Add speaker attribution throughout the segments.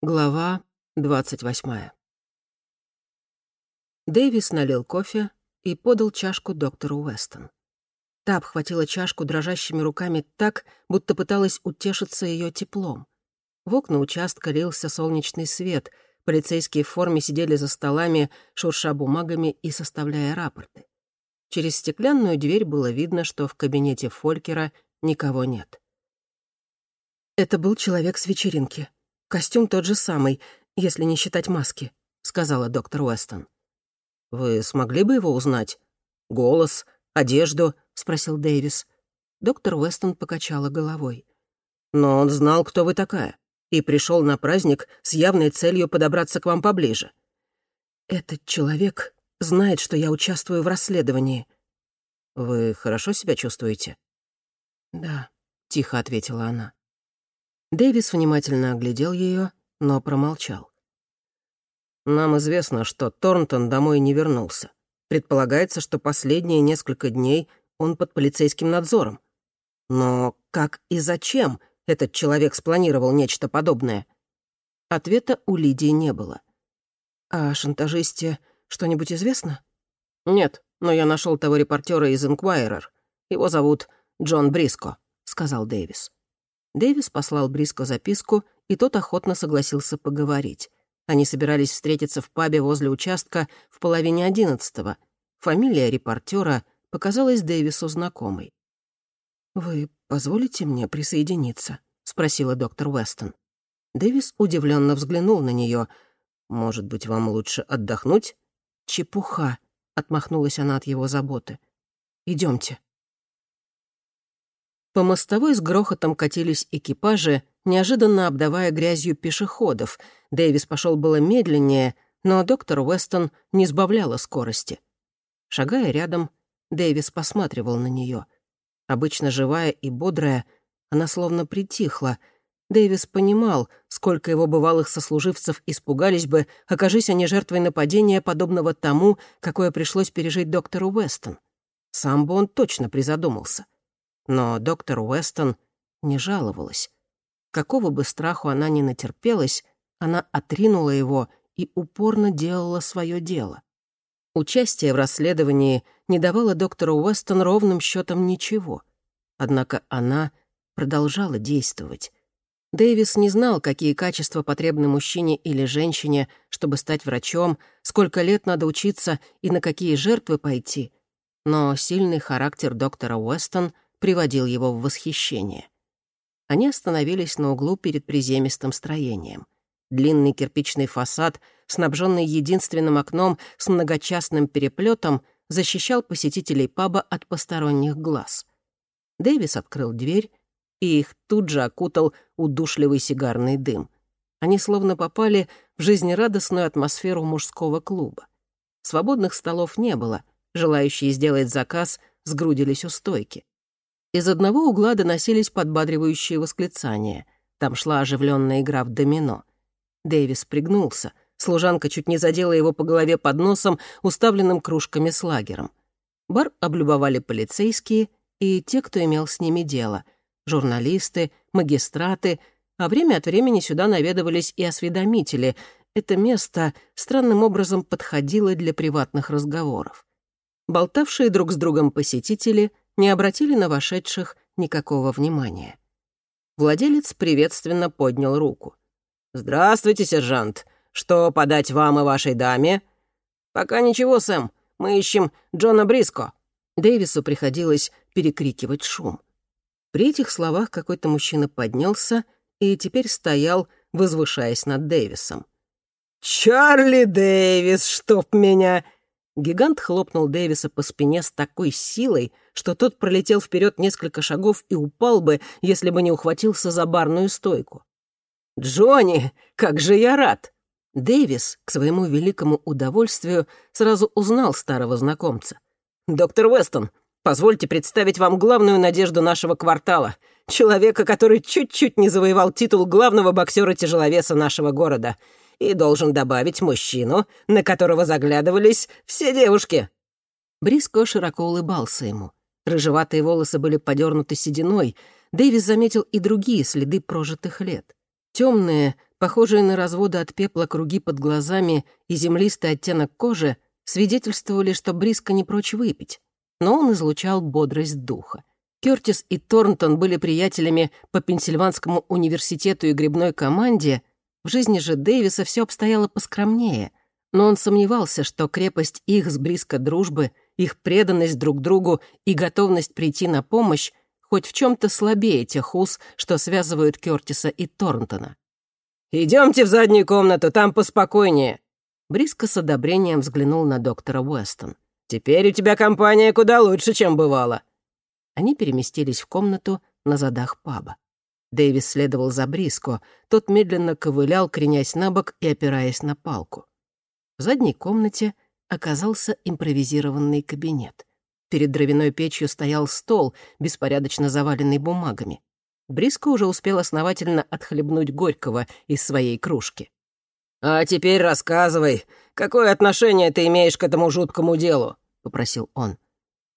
Speaker 1: Глава двадцать восьмая. Дэвис налил кофе и подал чашку доктору Уэстон. Та обхватила чашку дрожащими руками так, будто пыталась утешиться ее теплом. В окна участка лился солнечный свет, полицейские в форме сидели за столами, шурша бумагами и составляя рапорты. Через стеклянную дверь было видно, что в кабинете Фолькера никого нет. Это был человек с вечеринки, Костюм тот же самый, если не считать маски», — сказала доктор Уэстон. «Вы смогли бы его узнать? Голос, одежду?» — спросил Дэвис. Доктор Уэстон покачала головой. «Но он знал, кто вы такая, и пришел на праздник с явной целью подобраться к вам поближе». «Этот человек знает, что я участвую в расследовании». «Вы хорошо себя чувствуете?» «Да», — тихо ответила она. Дэвис внимательно оглядел ее, но промолчал. «Нам известно, что Торнтон домой не вернулся. Предполагается, что последние несколько дней он под полицейским надзором. Но как и зачем этот человек спланировал нечто подобное?» Ответа у Лидии не было. «О шантажисте что-нибудь известно?» «Нет, но я нашел того репортера из Inquirer. Его зовут Джон Бриско», — сказал Дэвис. Дэвис послал Бриско записку, и тот охотно согласился поговорить. Они собирались встретиться в пабе возле участка в половине одиннадцатого. Фамилия репортера показалась Дэвису знакомой. «Вы позволите мне присоединиться?» — спросила доктор Уэстон. Дэвис удивленно взглянул на нее. «Может быть, вам лучше отдохнуть?» «Чепуха», — отмахнулась она от его заботы. Идемте. По мостовой с грохотом катились экипажи, неожиданно обдавая грязью пешеходов. Дэвис пошел было медленнее, но доктор Уэстон не сбавляла скорости. Шагая рядом, Дэвис посматривал на нее. Обычно живая и бодрая, она словно притихла. Дэвис понимал, сколько его бывалых сослуживцев испугались бы, окажись они жертвой нападения, подобного тому, какое пришлось пережить доктору Уэстон. Сам бы он точно призадумался — но доктор Уэстон не жаловалась. Какого бы страху она ни натерпелась, она отринула его и упорно делала свое дело. Участие в расследовании не давало доктору Уэстон ровным счетом ничего. Однако она продолжала действовать. Дэвис не знал, какие качества потребны мужчине или женщине, чтобы стать врачом, сколько лет надо учиться и на какие жертвы пойти. Но сильный характер доктора Уэстон — приводил его в восхищение. Они остановились на углу перед приземистым строением. Длинный кирпичный фасад, снабженный единственным окном с многочастным переплетом, защищал посетителей паба от посторонних глаз. Дэвис открыл дверь, и их тут же окутал удушливый сигарный дым. Они словно попали в жизнерадостную атмосферу мужского клуба. Свободных столов не было, желающие сделать заказ сгрудились у стойки. Из одного угла доносились подбадривающие восклицания. Там шла оживленная игра в домино. Дэвис пригнулся. Служанка чуть не задела его по голове под носом, уставленным кружками с лагером. Бар облюбовали полицейские и те, кто имел с ними дело. Журналисты, магистраты, а время от времени сюда наведывались и осведомители. Это место странным образом подходило для приватных разговоров. Болтавшие друг с другом посетители — не обратили на вошедших никакого внимания. Владелец приветственно поднял руку. «Здравствуйте, сержант. Что подать вам и вашей даме?» «Пока ничего, Сэм. Мы ищем Джона Бриско». Дэвису приходилось перекрикивать шум. При этих словах какой-то мужчина поднялся и теперь стоял, возвышаясь над Дэвисом. «Чарли Дэвис, чтоб меня!» Гигант хлопнул Дэвиса по спине с такой силой, что тот пролетел вперед несколько шагов и упал бы, если бы не ухватился за барную стойку. «Джонни, как же я рад!» Дэвис, к своему великому удовольствию, сразу узнал старого знакомца. «Доктор Уэстон, позвольте представить вам главную надежду нашего квартала, человека, который чуть-чуть не завоевал титул главного боксера-тяжеловеса нашего города — и должен добавить мужчину, на которого заглядывались все девушки». Бриско широко улыбался ему. Рыжеватые волосы были подернуты сединой. Дэвис заметил и другие следы прожитых лет. Темные, похожие на разводы от пепла круги под глазами и землистый оттенок кожи свидетельствовали, что Бриско не прочь выпить, но он излучал бодрость духа. Кёртис и Торнтон были приятелями по Пенсильванскому университету и грибной команде, в жизни же Дэвиса все обстояло поскромнее, но он сомневался, что крепость их с близко дружбы, их преданность друг другу и готовность прийти на помощь хоть в чем то слабее тех уз, что связывают Кёртиса и Торнтона.
Speaker 2: Идемте в заднюю комнату, там поспокойнее».
Speaker 1: Бриско с одобрением взглянул на доктора Уэстон.
Speaker 2: «Теперь у тебя компания куда лучше, чем бывало».
Speaker 1: Они переместились в комнату на задах паба. Дэвис следовал за Бриско. Тот медленно ковылял, кренясь на бок и опираясь на палку. В задней комнате оказался импровизированный кабинет. Перед дровяной печью стоял стол, беспорядочно заваленный бумагами. Бриско уже успел основательно отхлебнуть горького из своей кружки.
Speaker 2: «А теперь рассказывай, какое отношение ты имеешь к этому жуткому делу?» — попросил он.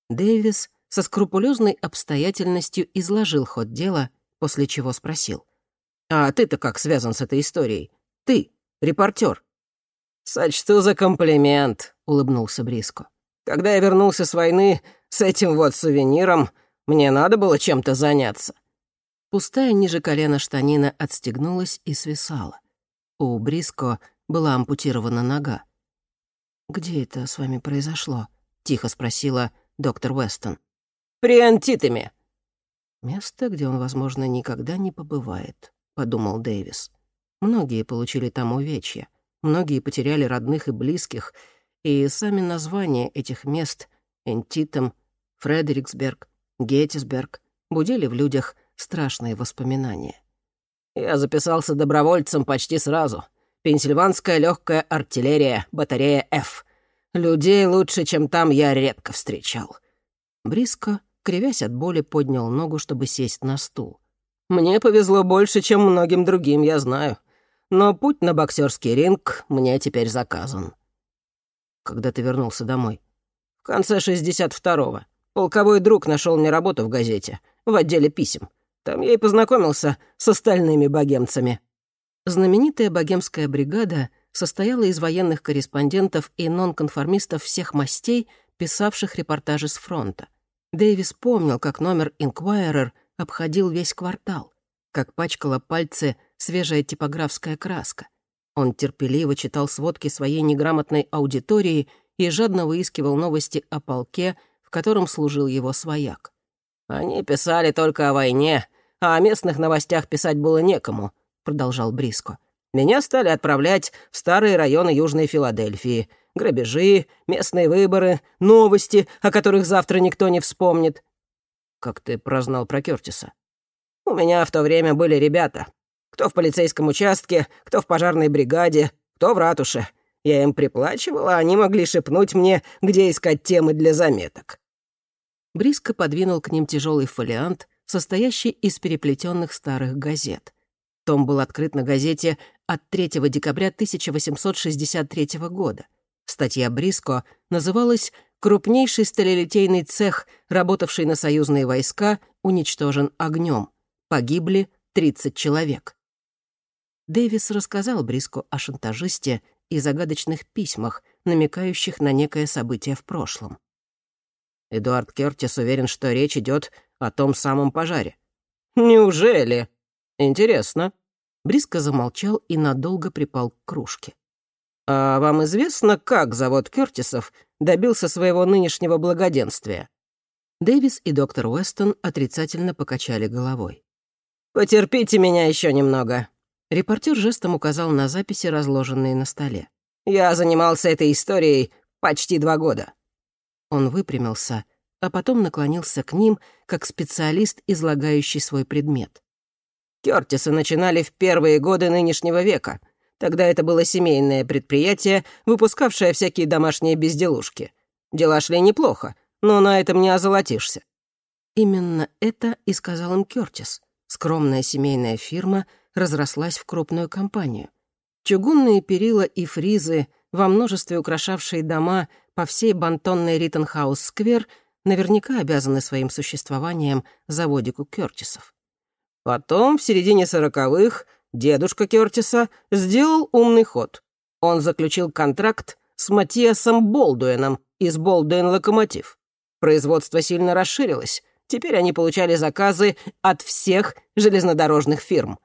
Speaker 1: Дэвис со скрупулезной обстоятельностью изложил ход дела, после чего спросил.
Speaker 2: «А ты-то как связан с этой историей? Ты, репортер?» «Сочту за комплимент», — улыбнулся Бриско. «Когда я вернулся с войны с этим вот сувениром, мне надо было чем-то заняться».
Speaker 1: Пустая ниже колена штанина отстегнулась и свисала. У Бриско была ампутирована нога. «Где это с вами произошло?» — тихо спросила доктор Уэстон.
Speaker 2: При Антитами».
Speaker 1: «Место, где он, возможно, никогда не побывает», — подумал Дэвис. Многие получили там увечья, многие потеряли родных и близких, и сами названия этих мест — Энтитом, Фредериксберг, Геттисберг — будили в людях страшные воспоминания.
Speaker 2: «Я записался добровольцем почти сразу. Пенсильванская легкая артиллерия, батарея F. Людей лучше, чем там, я редко встречал».
Speaker 1: Бриско кривясь от боли, поднял ногу, чтобы сесть на стул.
Speaker 2: «Мне повезло больше, чем многим другим, я знаю. Но путь на боксерский ринг мне теперь заказан».
Speaker 1: «Когда ты вернулся домой?»
Speaker 2: «В конце 62-го. Полковой друг нашел мне работу в газете, в отделе писем. Там я и познакомился с остальными богемцами».
Speaker 1: Знаменитая богемская бригада состояла из военных корреспондентов и нонконформистов всех мастей, писавших репортажи с фронта. Дэвис помнил, как номер «Инквайрер» обходил весь квартал, как пачкала пальцы свежая типографская краска. Он терпеливо читал сводки своей неграмотной аудитории и жадно выискивал новости о полке, в котором служил его свояк.
Speaker 2: «Они писали только о войне, а о местных новостях писать было некому», — продолжал Бриско. «Меня стали отправлять в старые районы Южной Филадельфии — Грабежи, местные выборы, новости, о которых завтра никто не вспомнит. Как ты прознал про Кёртиса? У меня в то время были ребята. Кто в полицейском участке, кто в пожарной бригаде, кто в ратуше. Я им приплачивал, а они могли шепнуть мне, где искать темы для заметок.
Speaker 1: Бриско подвинул к ним тяжелый фолиант, состоящий из переплетенных старых газет. Том был открыт на газете от 3 декабря 1863 года. Статья Бриско называлась «Крупнейший сталелитейный цех, работавший на союзные войска, уничтожен огнем. Погибли 30 человек». Дэвис рассказал Бриско о шантажисте и загадочных письмах, намекающих на некое событие в прошлом.
Speaker 2: Эдуард Кертис уверен, что речь идет о том самом пожаре. «Неужели? Интересно».
Speaker 1: Бриско замолчал и надолго припал к кружке.
Speaker 2: «А вам известно, как завод Кёртисов добился своего нынешнего благоденствия?»
Speaker 1: Дэвис и доктор Уэстон отрицательно покачали головой.
Speaker 2: «Потерпите меня еще немного».
Speaker 1: Репортер жестом указал на записи, разложенные на столе.
Speaker 2: «Я занимался этой историей почти два года».
Speaker 1: Он выпрямился, а потом наклонился к ним, как специалист, излагающий свой предмет.
Speaker 2: Кёртисы начинали в первые годы нынешнего века — Тогда это было семейное предприятие, выпускавшее всякие домашние безделушки. Дела шли неплохо, но на этом не озолотишься.
Speaker 1: Именно это и сказал им Кёртис. Скромная семейная фирма разрослась в крупную компанию. Чугунные перила и фризы, во множестве украшавшие дома по всей бантонной Риттенхаус-сквер, наверняка обязаны своим существованием заводику Кёртисов.
Speaker 2: Потом, в середине сороковых, дедушка Кёртиса сделал умный ход. Он заключил контракт с Матиасом Болдуэном из Болдуэн Локомотив. Производство сильно расширилось. Теперь они получали заказы от всех железнодорожных фирм.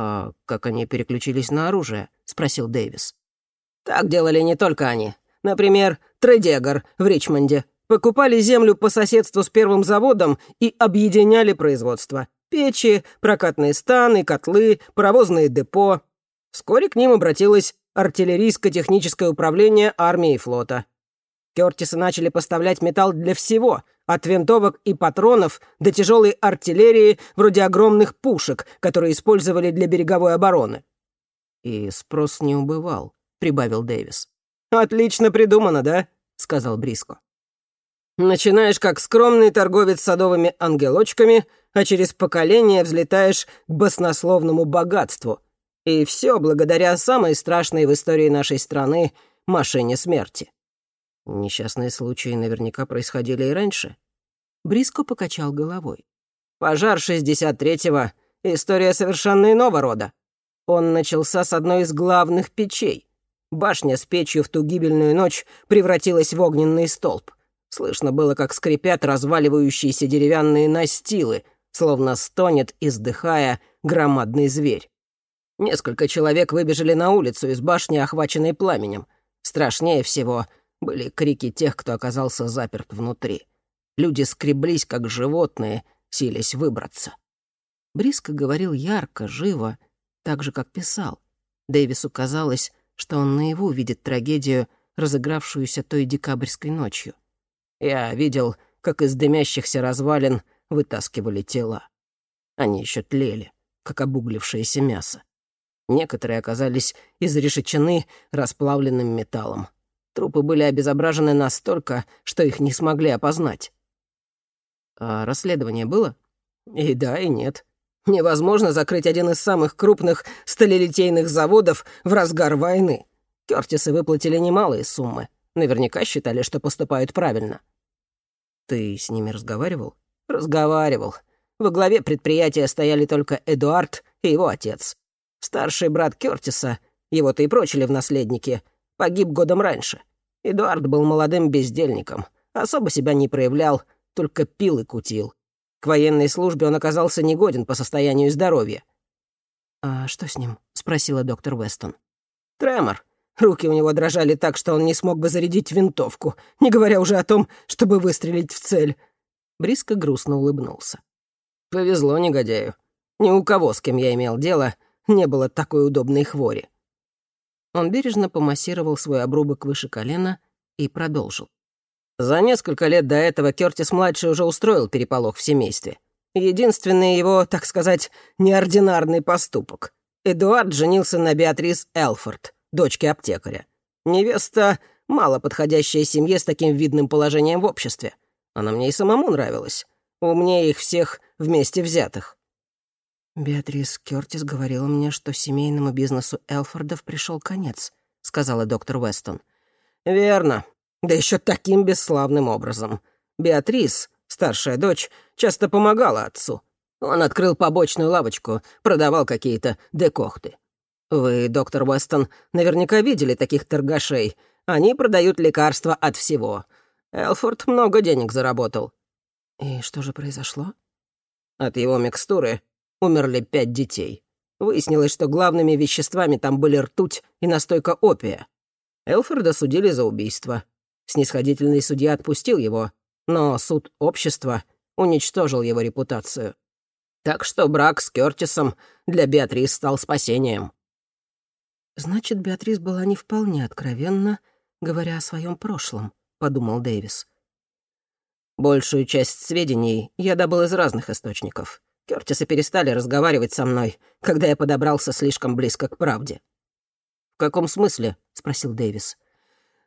Speaker 1: «А как они переключились на оружие?» — спросил Дэвис.
Speaker 2: «Так делали не только они. Например, Тредегар в Ричмонде. Покупали землю по соседству с первым заводом и объединяли производство. Печи, прокатные станы, котлы, паровозные депо. Вскоре к ним обратилось артиллерийско-техническое управление армии и флота. Кёртисы начали поставлять металл для всего, от винтовок и патронов до тяжелой артиллерии, вроде огромных пушек, которые использовали для береговой обороны.
Speaker 1: «И спрос не убывал», — прибавил Дэвис.
Speaker 2: «Отлично придумано, да?» — сказал Бриско. «Начинаешь как скромный торговец садовыми ангелочками, а через поколение взлетаешь к баснословному богатству. И все благодаря самой страшной в истории нашей страны машине смерти».
Speaker 1: Несчастные случаи наверняка происходили и раньше. Бриско покачал головой.
Speaker 2: «Пожар 63-го — история совершенно иного рода. Он начался с одной из главных печей. Башня с печью в ту гибельную ночь превратилась в огненный столб. Слышно было, как скрипят разваливающиеся деревянные настилы, словно стонет, издыхая, громадный зверь. Несколько человек выбежали на улицу из башни, охваченной пламенем. Страшнее всего были крики тех, кто оказался заперт внутри. Люди скреблись, как животные, силясь выбраться.
Speaker 1: Бриско говорил ярко, живо, так же, как писал. Дэвису казалось, что он наяву видит трагедию, разыгравшуюся той декабрьской ночью.
Speaker 2: Я видел, как из дымящихся развалин вытаскивали тела. Они еще тлели, как обуглившееся мясо. Некоторые оказались изрешечены расплавленным металлом. Трупы были обезображены настолько, что их не смогли опознать.
Speaker 1: А расследование было?
Speaker 2: И да, и нет. Невозможно закрыть один из самых крупных сталелитейных заводов в разгар войны. Кёртисы выплатили немалые суммы. Наверняка считали, что поступают правильно.
Speaker 1: Ты с ними разговаривал?
Speaker 2: Разговаривал. Во главе предприятия стояли только Эдуард и его отец. Старший брат Кёртиса, его-то и прочили в наследники, погиб годом раньше. Эдуард был молодым бездельником, особо себя не проявлял, только пил и кутил. К военной службе он оказался негоден по состоянию здоровья.
Speaker 1: «А что с ним?» — спросила доктор Вестон.
Speaker 2: «Тремор. Руки у него дрожали так, что он не смог бы зарядить винтовку, не говоря уже о том, чтобы выстрелить в цель». Бриско грустно улыбнулся. «Повезло негодяю. Ни у кого, с кем я имел дело, не было такой удобной хвори».
Speaker 1: Он бережно помассировал свой обрубок выше колена и продолжил.
Speaker 2: За несколько лет до этого Кёртис-младший уже устроил переполох в семействе. Единственный его, так сказать, неординарный поступок. Эдуард женился на Беатрис Элфорд, дочке аптекаря. Невеста — мало подходящая семье с таким видным положением в обществе. Она мне и самому нравилась. Умнее их всех вместе взятых.
Speaker 1: «Беатрис Кёртис говорила мне, что семейному бизнесу Элфордов пришел конец», — сказала доктор Вестон.
Speaker 2: «Верно. Да еще таким бесславным образом. Беатрис, старшая дочь, часто помогала отцу. Он открыл побочную лавочку, продавал какие-то декохты. Вы, доктор Уэстон, наверняка видели таких торгашей. Они продают лекарства от всего. Элфорд много денег заработал.
Speaker 1: И что же произошло?
Speaker 2: От его микстуры умерли пять детей. Выяснилось, что главными веществами там были ртуть и настойка опия. Элфорда судили за убийство. Снисходительный судья отпустил его, но суд общества уничтожил его репутацию. Так что брак с Кёртисом для Беатрис стал спасением.
Speaker 1: «Значит, Беатрис была не вполне откровенна, говоря о своем прошлом», — подумал Дэвис.
Speaker 2: «Большую часть сведений я добыл из разных источников. Кёртисы перестали разговаривать со мной, когда я подобрался слишком близко к правде».
Speaker 1: «В каком смысле?» — спросил Дэвис.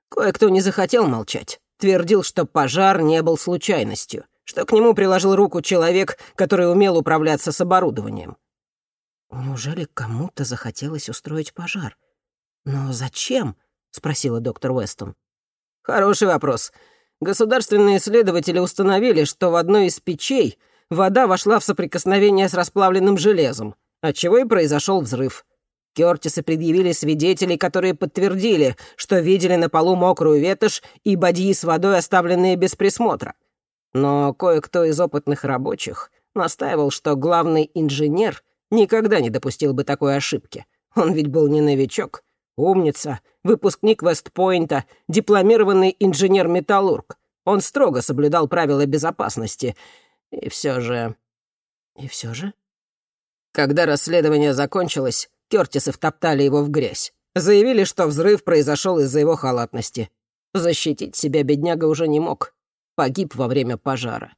Speaker 2: Кое-кто не захотел молчать. Твердил, что пожар не был случайностью, что к нему приложил руку человек, который умел управляться с оборудованием.
Speaker 1: «Неужели кому-то захотелось устроить пожар? Но зачем?» — спросила доктор Уэстон.
Speaker 2: «Хороший вопрос. Государственные исследователи установили, что в одной из печей вода вошла в соприкосновение с расплавленным железом. отчего и произошел взрыв. Кёртисы предъявили свидетелей, которые подтвердили, что видели на полу мокрую ветошь и бадьи с водой, оставленные без присмотра. Но кое-кто из опытных рабочих настаивал, что главный инженер никогда не допустил бы такой ошибки. Он ведь был не новичок, умница, выпускник Вестпойнта, дипломированный инженер-металлург. Он строго соблюдал правила безопасности. И все же...
Speaker 1: И все же?
Speaker 2: Когда расследование закончилось, Кёртисы втоптали его в грязь. Заявили, что взрыв произошел из-за его халатности. Защитить себя бедняга уже не мог. Погиб во время пожара.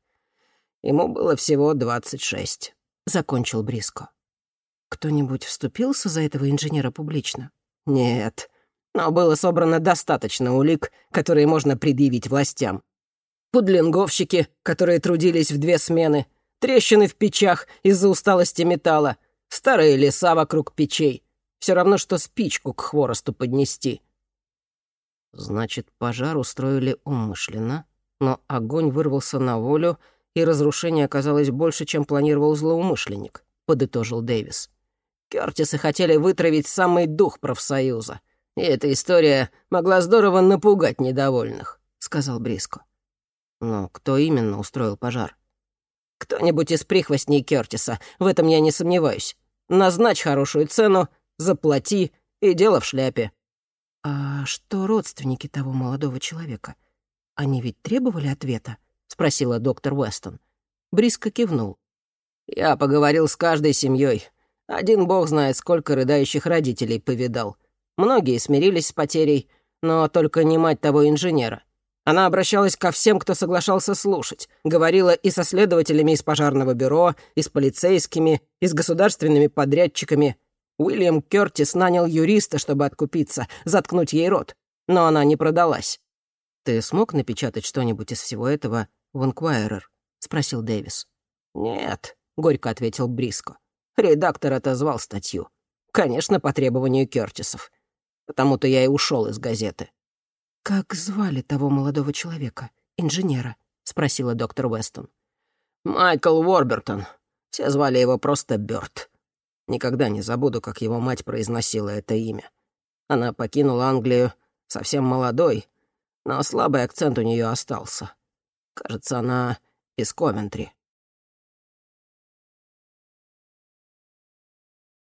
Speaker 2: Ему было всего двадцать шесть.
Speaker 1: Закончил Бриско. Кто-нибудь вступился за этого инженера публично?
Speaker 2: Нет. Но было собрано достаточно улик, которые можно предъявить властям. Пудлинговщики, которые трудились в две смены, трещины в печах из-за усталости металла, Старые леса вокруг печей. Все равно, что спичку к хворосту поднести.
Speaker 1: Значит, пожар устроили умышленно, но огонь вырвался на волю, и разрушение оказалось больше, чем планировал злоумышленник, подытожил Дэвис.
Speaker 2: Кёртисы хотели вытравить самый дух профсоюза. И эта история могла здорово напугать недовольных, сказал Бриско.
Speaker 1: Но кто именно устроил пожар?
Speaker 2: Кто-нибудь из прихвостней Кёртиса, в этом я не сомневаюсь. Назначь хорошую цену, заплати, и дело в шляпе».
Speaker 1: «А что родственники того молодого человека? Они ведь требовали ответа?» — спросила доктор Уэстон. Бриско кивнул.
Speaker 2: «Я поговорил с каждой семьей. Один бог знает, сколько рыдающих родителей повидал. Многие смирились с потерей, но только не мать того инженера. Она обращалась ко всем, кто соглашался слушать. Говорила и со следователями из пожарного бюро, и с полицейскими, и с государственными подрядчиками. Уильям Кёртис нанял юриста, чтобы откупиться, заткнуть ей рот. Но она не продалась.
Speaker 1: «Ты смог напечатать что-нибудь из всего этого в «Инквайрер»?» — спросил Дэвис.
Speaker 2: «Нет», — горько ответил Бриско. Редактор отозвал статью. Конечно, по требованию Кёртисов. Потому-то я и ушел из газеты.
Speaker 1: «Как звали того молодого человека, инженера?» — спросила доктор Уэстон.
Speaker 2: «Майкл Уорбертон. Все звали его просто Бёрд. Никогда не забуду, как его мать произносила это имя. Она покинула Англию совсем молодой, но слабый акцент у нее остался. Кажется, она из Ковентри.